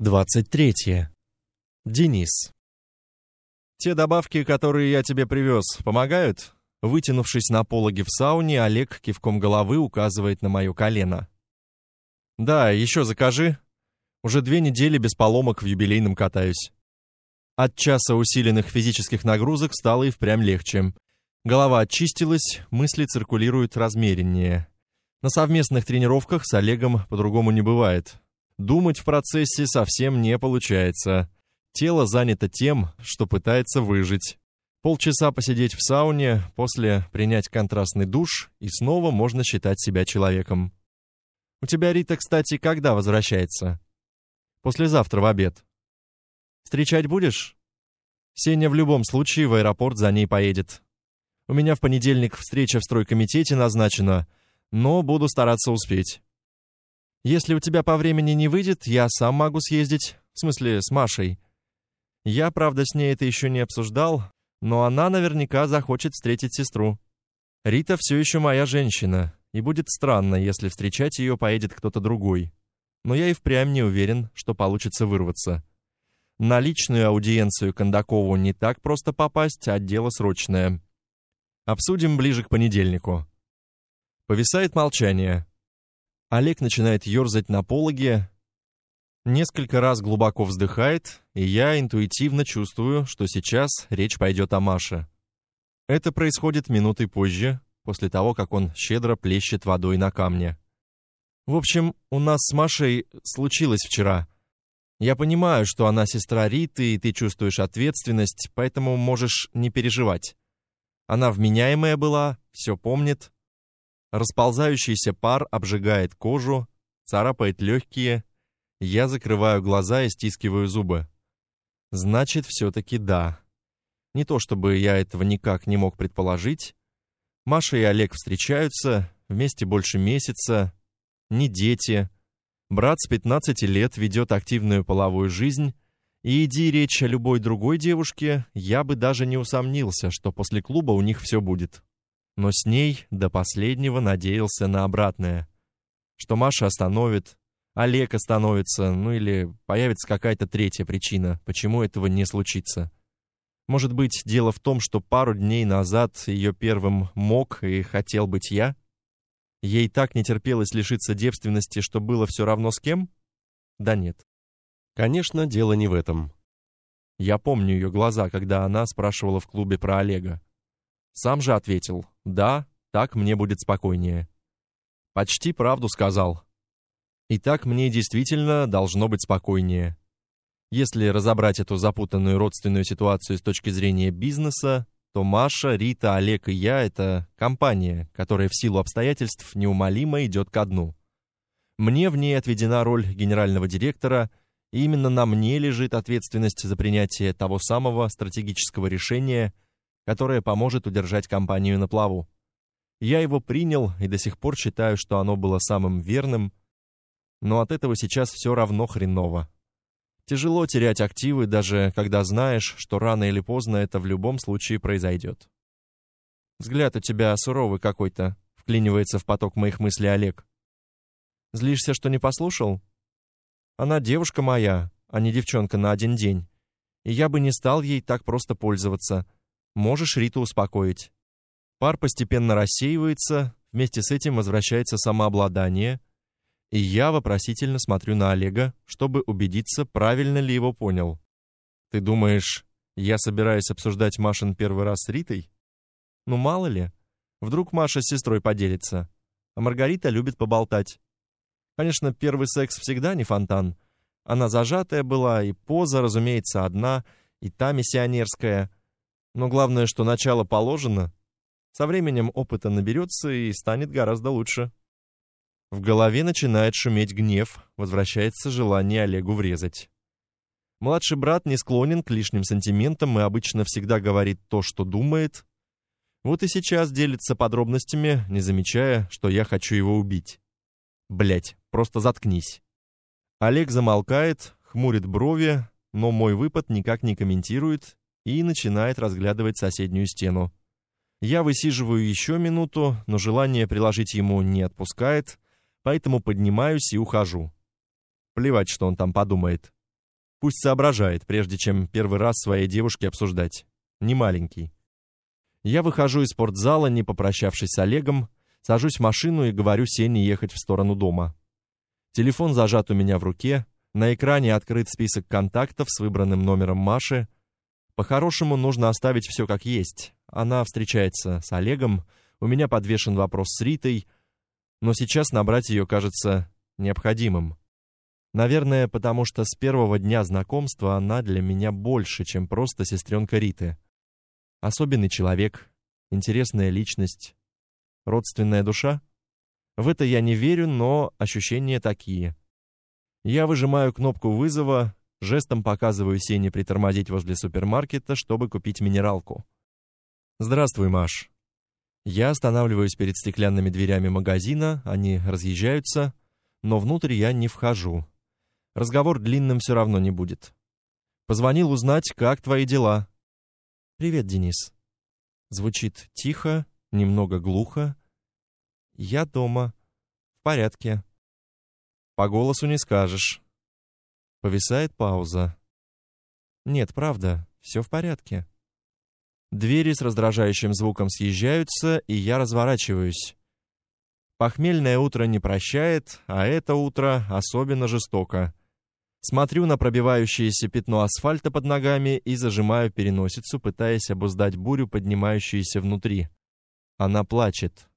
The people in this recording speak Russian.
23. Денис. Те добавки, которые я тебе привез, помогают? Вытянувшись на пологе в сауне, Олег кивком головы указывает на мое колено. Да, еще закажи. Уже две недели без поломок в юбилейном катаюсь. От часа усиленных физических нагрузок стало и впрямь легче. Голова очистилась, мысли циркулируют размереннее. На совместных тренировках с Олегом по-другому не бывает. Думать в процессе совсем не получается. Тело занято тем, что пытается выжить. Полчаса посидеть в сауне, после принять контрастный душ, и снова можно считать себя человеком. У тебя Рита, кстати, когда возвращается? Послезавтра в обед. Встречать будешь? Сеня в любом случае в аэропорт за ней поедет. У меня в понедельник встреча в стройкомитете назначена, но буду стараться успеть. Если у тебя по времени не выйдет, я сам могу съездить, в смысле, с Машей. Я, правда, с ней это еще не обсуждал, но она наверняка захочет встретить сестру. Рита все еще моя женщина, и будет странно, если встречать ее поедет кто-то другой. Но я и впрямь не уверен, что получится вырваться. На личную аудиенцию Кондакову не так просто попасть, а дело срочное. Обсудим ближе к понедельнику. Повисает молчание. Олег начинает ерзать на пологе, несколько раз глубоко вздыхает, и я интуитивно чувствую, что сейчас речь пойдет о Маше. Это происходит минутой позже, после того, как он щедро плещет водой на камне. В общем, у нас с Машей случилось вчера. Я понимаю, что она сестра Риты, и ты чувствуешь ответственность, поэтому можешь не переживать. Она вменяемая была, все помнит, Расползающийся пар обжигает кожу, царапает легкие. Я закрываю глаза и стискиваю зубы. Значит, все-таки да. Не то чтобы я этого никак не мог предположить. Маша и Олег встречаются, вместе больше месяца. Не дети. Брат с 15 лет ведет активную половую жизнь. И иди речь о любой другой девушке, я бы даже не усомнился, что после клуба у них все будет но с ней до последнего надеялся на обратное. Что Маша остановит, Олег остановится, ну или появится какая-то третья причина, почему этого не случится. Может быть, дело в том, что пару дней назад ее первым мог и хотел быть я? Ей так не терпелось лишиться девственности, что было все равно с кем? Да нет. Конечно, дело не в этом. Я помню ее глаза, когда она спрашивала в клубе про Олега. Сам же ответил: "Да, так мне будет спокойнее". Почти правду сказал. И так мне действительно должно быть спокойнее. Если разобрать эту запутанную родственную ситуацию с точки зрения бизнеса, то Маша, Рита, Олег и я это компания, которая в силу обстоятельств неумолимо идет ко дну. Мне в ней отведена роль генерального директора, и именно на мне лежит ответственность за принятие того самого стратегического решения, которое поможет удержать компанию на плаву. Я его принял и до сих пор считаю, что оно было самым верным, но от этого сейчас все равно хреново. Тяжело терять активы, даже когда знаешь, что рано или поздно это в любом случае произойдет. Взгляд у тебя суровый какой-то, вклинивается в поток моих мыслей Олег. Злишься, что не послушал? Она девушка моя, а не девчонка на один день. И я бы не стал ей так просто пользоваться. Можешь Риту успокоить. Пар постепенно рассеивается, вместе с этим возвращается самообладание, и я вопросительно смотрю на Олега, чтобы убедиться, правильно ли его понял. Ты думаешь, я собираюсь обсуждать Машин первый раз с Ритой? Ну мало ли, вдруг Маша с сестрой поделится, а Маргарита любит поболтать. Конечно, первый секс всегда не фонтан. Она зажатая была, и поза, разумеется, одна, и та миссионерская — но главное, что начало положено. Со временем опыта наберется и станет гораздо лучше. В голове начинает шуметь гнев, возвращается желание Олегу врезать. Младший брат не склонен к лишним сантиментам и обычно всегда говорит то, что думает. Вот и сейчас делится подробностями, не замечая, что я хочу его убить. Блять, просто заткнись. Олег замолкает, хмурит брови, но мой выпад никак не комментирует и начинает разглядывать соседнюю стену. Я высиживаю еще минуту, но желание приложить ему не отпускает, поэтому поднимаюсь и ухожу. Плевать, что он там подумает. Пусть соображает, прежде чем первый раз своей девушке обсуждать. Не маленький. Я выхожу из спортзала, не попрощавшись с Олегом, сажусь в машину и говорю Сене ехать в сторону дома. Телефон зажат у меня в руке, на экране открыт список контактов с выбранным номером Маши. По-хорошему нужно оставить все как есть. Она встречается с Олегом, у меня подвешен вопрос с Ритой, но сейчас набрать ее кажется необходимым. Наверное, потому что с первого дня знакомства она для меня больше, чем просто сестренка Риты. Особенный человек, интересная личность, родственная душа. В это я не верю, но ощущения такие. Я выжимаю кнопку вызова, жестом показываю Сене притормозить возле супермаркета, чтобы купить минералку. Здравствуй, Маш. Я останавливаюсь перед стеклянными дверями магазина, они разъезжаются, но внутрь я не вхожу. Разговор длинным все равно не будет. Позвонил узнать, как твои дела. Привет, Денис. Звучит тихо, немного глухо. Я дома. В порядке. По голосу не скажешь. Повисает пауза. Нет, правда, все в порядке. Двери с раздражающим звуком съезжаются, и я разворачиваюсь. Похмельное утро не прощает, а это утро особенно жестоко. Смотрю на пробивающееся пятно асфальта под ногами и зажимаю переносицу, пытаясь обуздать бурю, поднимающуюся внутри. Она плачет.